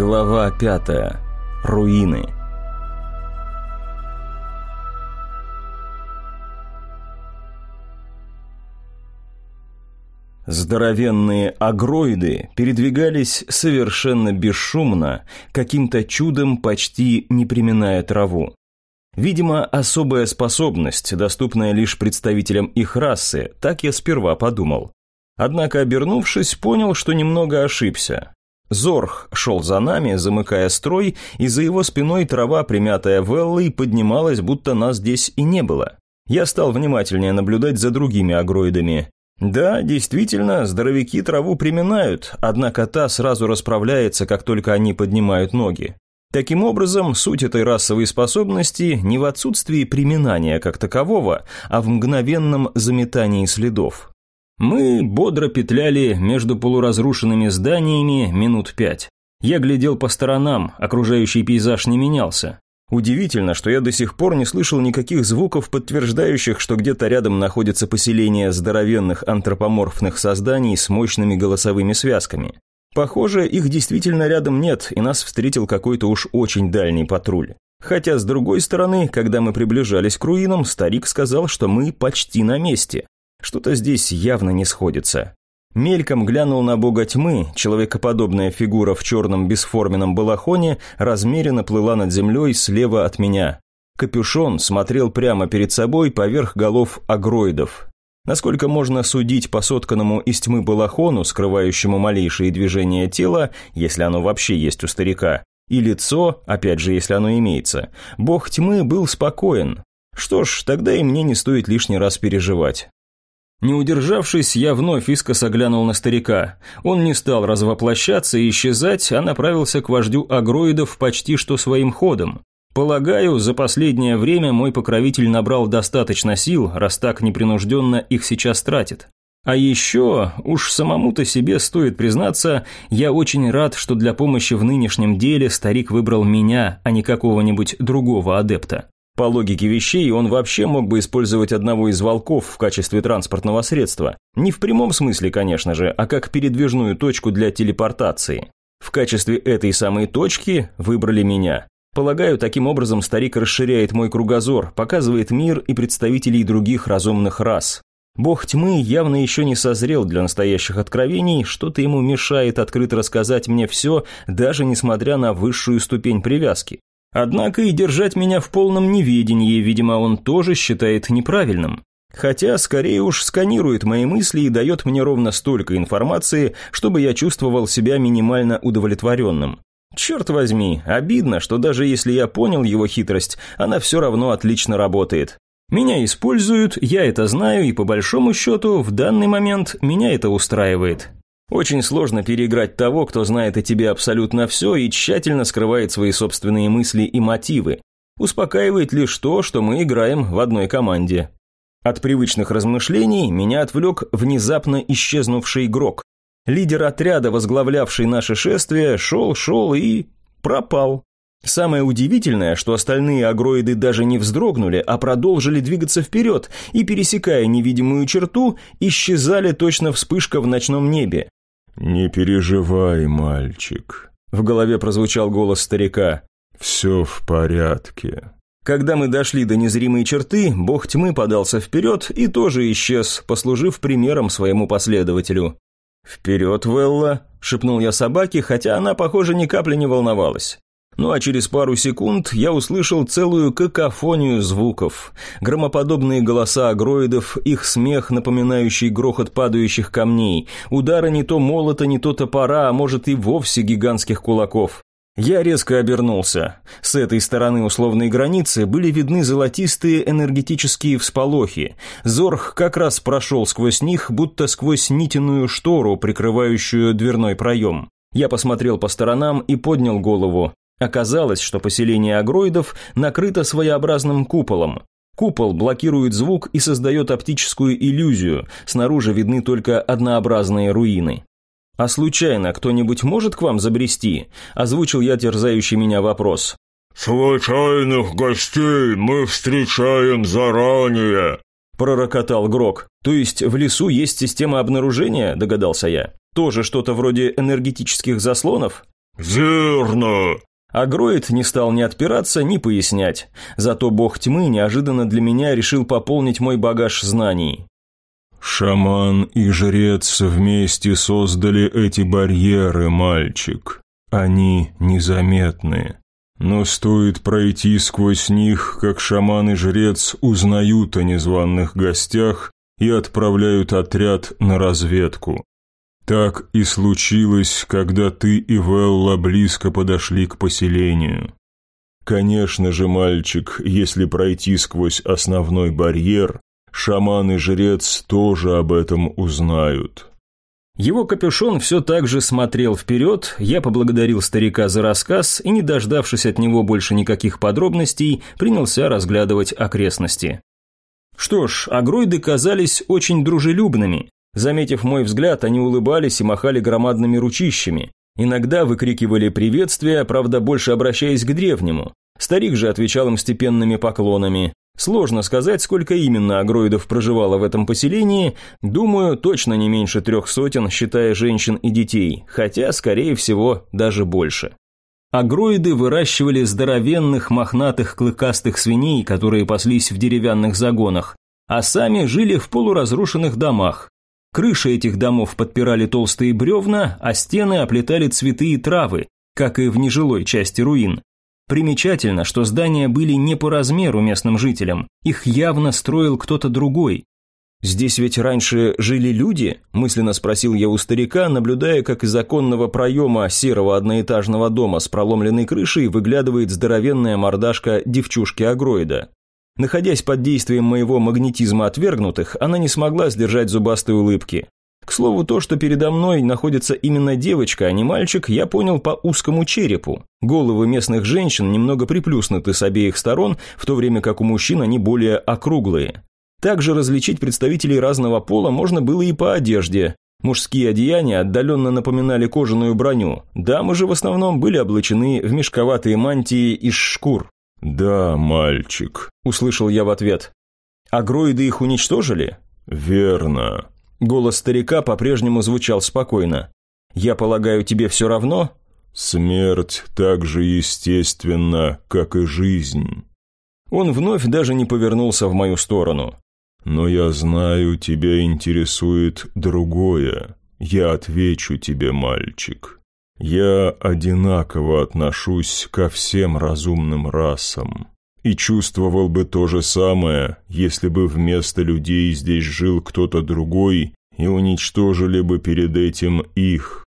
Глава пятая. Руины. Здоровенные агроиды передвигались совершенно бесшумно, каким-то чудом почти не приминая траву. Видимо, особая способность, доступная лишь представителям их расы, так я сперва подумал. Однако, обернувшись, понял, что немного ошибся. Зорх шел за нами, замыкая строй, и за его спиной трава, примятая Веллой, поднималась, будто нас здесь и не было. Я стал внимательнее наблюдать за другими агроидами. Да, действительно, здоровяки траву приминают, однако та сразу расправляется, как только они поднимают ноги. Таким образом, суть этой расовой способности не в отсутствии приминания как такового, а в мгновенном заметании следов. Мы бодро петляли между полуразрушенными зданиями минут пять. Я глядел по сторонам, окружающий пейзаж не менялся. Удивительно, что я до сих пор не слышал никаких звуков, подтверждающих, что где-то рядом находится поселение здоровенных антропоморфных созданий с мощными голосовыми связками. Похоже, их действительно рядом нет, и нас встретил какой-то уж очень дальний патруль. Хотя, с другой стороны, когда мы приближались к руинам, старик сказал, что мы почти на месте. Что-то здесь явно не сходится. Мельком глянул на бога тьмы, человекоподобная фигура в черном бесформенном балахоне размеренно плыла над землей слева от меня. Капюшон смотрел прямо перед собой поверх голов агроидов. Насколько можно судить по сотканному из тьмы балахону, скрывающему малейшие движения тела, если оно вообще есть у старика, и лицо, опять же, если оно имеется, бог тьмы был спокоен. Что ж, тогда и мне не стоит лишний раз переживать. Не удержавшись, я вновь искоса глянул на старика. Он не стал развоплощаться и исчезать, а направился к вождю агроидов почти что своим ходом. Полагаю, за последнее время мой покровитель набрал достаточно сил, раз так непринужденно их сейчас тратит. А еще, уж самому-то себе стоит признаться, я очень рад, что для помощи в нынешнем деле старик выбрал меня, а не какого-нибудь другого адепта. По логике вещей, он вообще мог бы использовать одного из волков в качестве транспортного средства. Не в прямом смысле, конечно же, а как передвижную точку для телепортации. В качестве этой самой точки выбрали меня. Полагаю, таким образом старик расширяет мой кругозор, показывает мир и представителей других разумных рас. Бог тьмы явно еще не созрел для настоящих откровений, что-то ему мешает открыто рассказать мне все, даже несмотря на высшую ступень привязки. Однако и держать меня в полном неведении, видимо, он тоже считает неправильным. Хотя, скорее уж, сканирует мои мысли и дает мне ровно столько информации, чтобы я чувствовал себя минимально удовлетворенным. Черт возьми, обидно, что даже если я понял его хитрость, она все равно отлично работает. Меня используют, я это знаю, и по большому счету, в данный момент меня это устраивает. Очень сложно переиграть того, кто знает о тебе абсолютно все и тщательно скрывает свои собственные мысли и мотивы. Успокаивает лишь то, что мы играем в одной команде. От привычных размышлений меня отвлек внезапно исчезнувший игрок. Лидер отряда, возглавлявший наше шествие, шел-шел и... пропал. Самое удивительное, что остальные агроиды даже не вздрогнули, а продолжили двигаться вперед и, пересекая невидимую черту, исчезали точно вспышка в ночном небе. «Не переживай, мальчик», — в голове прозвучал голос старика. «Все в порядке». Когда мы дошли до незримой черты, бог тьмы подался вперед и тоже исчез, послужив примером своему последователю. «Вперед, Велла!» – шепнул я собаке, хотя она, похоже, ни капли не волновалась. Ну а через пару секунд я услышал целую какофонию звуков. Громоподобные голоса агроидов, их смех, напоминающий грохот падающих камней, удары не то молота, не то топора, а может и вовсе гигантских кулаков. Я резко обернулся. С этой стороны условной границы были видны золотистые энергетические всполохи. Зорх как раз прошел сквозь них, будто сквозь нитиную штору, прикрывающую дверной проем. Я посмотрел по сторонам и поднял голову. Оказалось, что поселение агроидов накрыто своеобразным куполом. Купол блокирует звук и создает оптическую иллюзию, снаружи видны только однообразные руины. «А случайно кто-нибудь может к вам забрести?» – озвучил я терзающий меня вопрос. «Случайных гостей мы встречаем заранее», – пророкотал Грок. «То есть в лесу есть система обнаружения?» – догадался я. «Тоже что-то вроде энергетических заслонов?» «Верно!» Агроид не стал ни отпираться, ни пояснять. Зато бог тьмы неожиданно для меня решил пополнить мой багаж знаний. «Шаман и жрец вместе создали эти барьеры, мальчик. Они незаметны. Но стоит пройти сквозь них, как шаман и жрец узнают о незваных гостях и отправляют отряд на разведку. Так и случилось, когда ты и Велла близко подошли к поселению. Конечно же, мальчик, если пройти сквозь основной барьер, шаман и жрец тоже об этом узнают. Его капюшон все так же смотрел вперед, я поблагодарил старика за рассказ и, не дождавшись от него больше никаких подробностей, принялся разглядывать окрестности. Что ж, агроиды казались очень дружелюбными. Заметив мой взгляд, они улыбались и махали громадными ручищами. Иногда выкрикивали приветствия, правда, больше обращаясь к древнему. Старик же отвечал им степенными поклонами. Сложно сказать, сколько именно агроидов проживало в этом поселении, думаю, точно не меньше трех сотен, считая женщин и детей, хотя, скорее всего, даже больше. Агроиды выращивали здоровенных, мохнатых, клыкастых свиней, которые паслись в деревянных загонах, а сами жили в полуразрушенных домах. Крыши этих домов подпирали толстые бревна, а стены оплетали цветы и травы, как и в нежилой части руин. Примечательно, что здания были не по размеру местным жителям, их явно строил кто-то другой. «Здесь ведь раньше жили люди?» – мысленно спросил я у старика, наблюдая, как из оконного проема серого одноэтажного дома с проломленной крышей выглядывает здоровенная мордашка девчушки-агроида. Находясь под действием моего магнетизма отвергнутых, она не смогла сдержать зубастой улыбки. К слову, то, что передо мной находится именно девочка, а не мальчик, я понял по узкому черепу. Головы местных женщин немного приплюснуты с обеих сторон, в то время как у мужчин они более округлые. Также различить представителей разного пола можно было и по одежде. Мужские одеяния отдаленно напоминали кожаную броню, дамы же в основном были облачены в мешковатые мантии из шкур. «Да, мальчик», – услышал я в ответ. «Агроиды их уничтожили?» «Верно. Голос старика по-прежнему звучал спокойно. «Я полагаю, тебе все равно?» «Смерть так же естественна, как и жизнь». Он вновь даже не повернулся в мою сторону. «Но я знаю, тебя интересует другое. Я отвечу тебе, мальчик. Я одинаково отношусь ко всем разумным расам. И чувствовал бы то же самое, если бы вместо людей здесь жил кто-то другой и уничтожили бы перед этим их.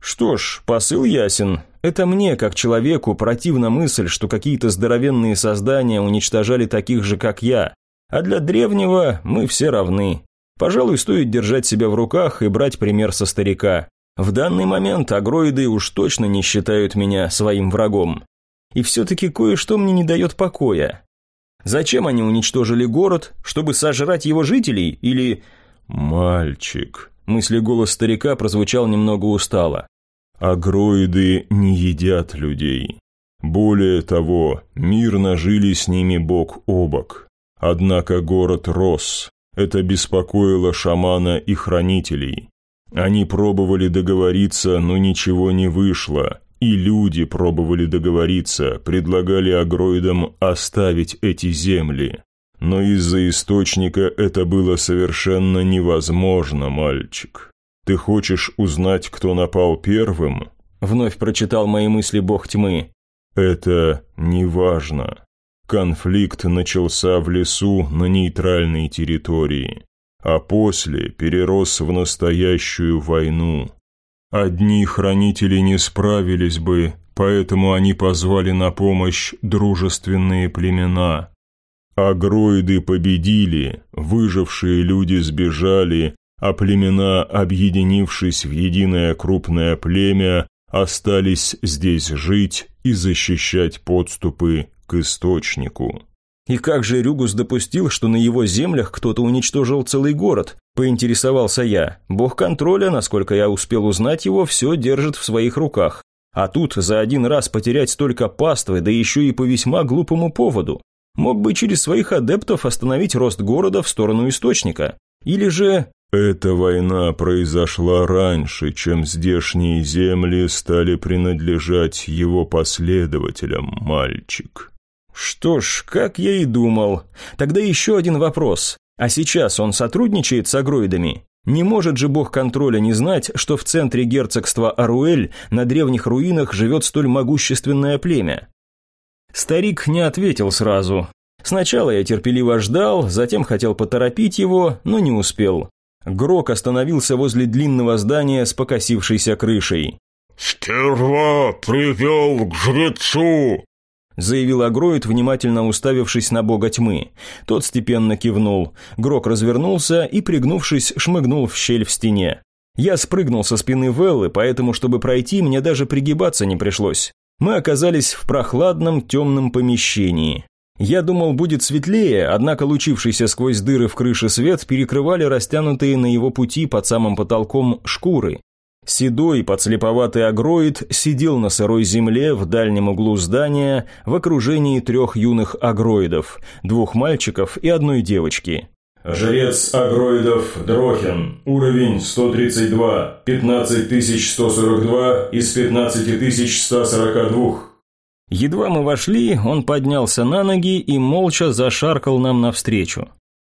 Что ж, посыл ясен. Это мне, как человеку, противна мысль, что какие-то здоровенные создания уничтожали таких же, как я. А для древнего мы все равны. Пожалуй, стоит держать себя в руках и брать пример со старика. В данный момент агроиды уж точно не считают меня своим врагом. И все-таки кое-что мне не дает покоя. Зачем они уничтожили город? Чтобы сожрать его жителей? Или... «Мальчик», – мысли голос старика прозвучал немного устало. «Агроиды не едят людей. Более того, мирно жили с ними бок о бок. Однако город рос. Это беспокоило шамана и хранителей. Они пробовали договориться, но ничего не вышло, и люди пробовали договориться, предлагали агроидам оставить эти земли. Но из-за источника это было совершенно невозможно, мальчик. Ты хочешь узнать, кто напал первым? Вновь прочитал мои мысли бог тьмы. Это не важно. Конфликт начался в лесу на нейтральной территории, а после перерос в настоящую войну. Одни хранители не справились бы, поэтому они позвали на помощь дружественные племена. Агроиды победили, выжившие люди сбежали, а племена, объединившись в единое крупное племя, остались здесь жить и защищать подступы к источнику. И как же Рюгус допустил, что на его землях кто-то уничтожил целый город? Поинтересовался я. Бог контроля, насколько я успел узнать его, все держит в своих руках. А тут за один раз потерять столько паствы, да еще и по весьма глупому поводу. Мог бы через своих адептов остановить рост города в сторону источника. Или же... Эта война произошла раньше, чем здешние земли стали принадлежать его последователям, мальчик. Что ж, как я и думал. Тогда еще один вопрос. А сейчас он сотрудничает с агроидами? Не может же бог контроля не знать, что в центре герцогства Аруэль на древних руинах живет столь могущественное племя? Старик не ответил сразу. Сначала я терпеливо ждал, затем хотел поторопить его, но не успел. Грок остановился возле длинного здания с покосившейся крышей. «Сперва привел к жрецу!» Заявил Агроид, внимательно уставившись на бога тьмы. Тот степенно кивнул. Грок развернулся и, пригнувшись, шмыгнул в щель в стене. Я спрыгнул со спины Веллы, поэтому, чтобы пройти, мне даже пригибаться не пришлось. Мы оказались в прохладном темном помещении. Я думал, будет светлее, однако лучившийся сквозь дыры в крыше свет перекрывали растянутые на его пути под самым потолком шкуры. Седой, подслеповатый агроид сидел на сырой земле в дальнем углу здания в окружении трех юных агроидов, двух мальчиков и одной девочки. Жрец агроидов Дрохин. Уровень 132. 15142 из 15142. Едва мы вошли, он поднялся на ноги и молча зашаркал нам навстречу.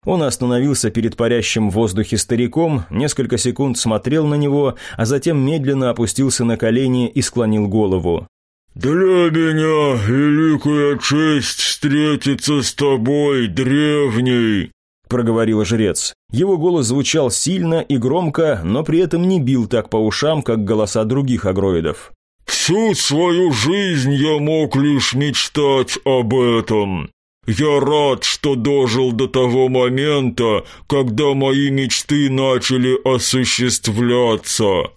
Он остановился перед парящим в воздухе стариком, несколько секунд смотрел на него, а затем медленно опустился на колени и склонил голову. «Для меня великая честь встретиться с тобой, древний!» – проговорил жрец. Его голос звучал сильно и громко, но при этом не бил так по ушам, как голоса других агроидов. «Всю свою жизнь я мог лишь мечтать об этом. Я рад, что дожил до того момента, когда мои мечты начали осуществляться».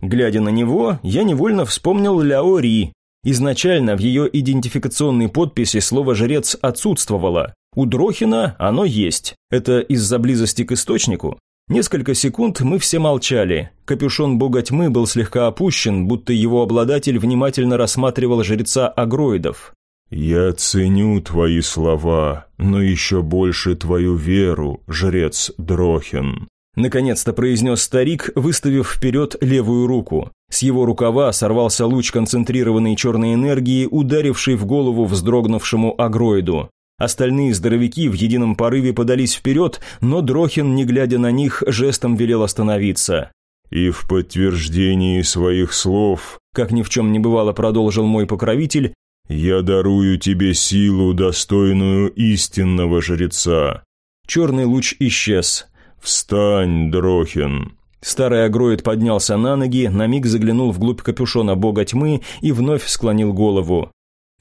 Глядя на него, я невольно вспомнил Ляори. Изначально в ее идентификационной подписи слово «жрец» отсутствовало. У Дрохина оно есть. Это из-за близости к источнику? Несколько секунд мы все молчали. Капюшон бога тьмы был слегка опущен, будто его обладатель внимательно рассматривал жреца агроидов. «Я ценю твои слова, но еще больше твою веру, жрец Дрохин», Наконец-то произнес старик, выставив вперед левую руку. С его рукава сорвался луч концентрированной черной энергии, ударивший в голову вздрогнувшему агроиду. Остальные здоровяки в едином порыве подались вперед, но Дрохин, не глядя на них, жестом велел остановиться. «И в подтверждении своих слов», как ни в чем не бывало, продолжил мой покровитель, «Я дарую тебе силу, достойную истинного жреца». Черный луч исчез. «Встань, Дрохин!» Старый агроид поднялся на ноги, на миг заглянул вглубь капюшона бога тьмы и вновь склонил голову.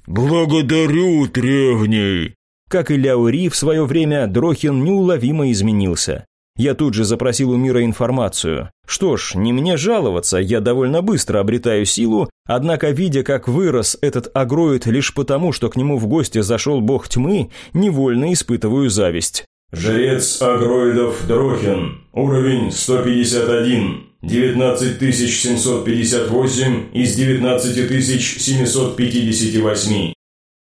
«Благодарю, древний!» Как и Ляури, в свое время Дрохин неуловимо изменился. Я тут же запросил у мира информацию. Что ж, не мне жаловаться, я довольно быстро обретаю силу, однако, видя, как вырос этот агроид лишь потому, что к нему в гости зашел бог тьмы, невольно испытываю зависть. Жрец агроидов Дрохин. Уровень 151. 19758 из 19758.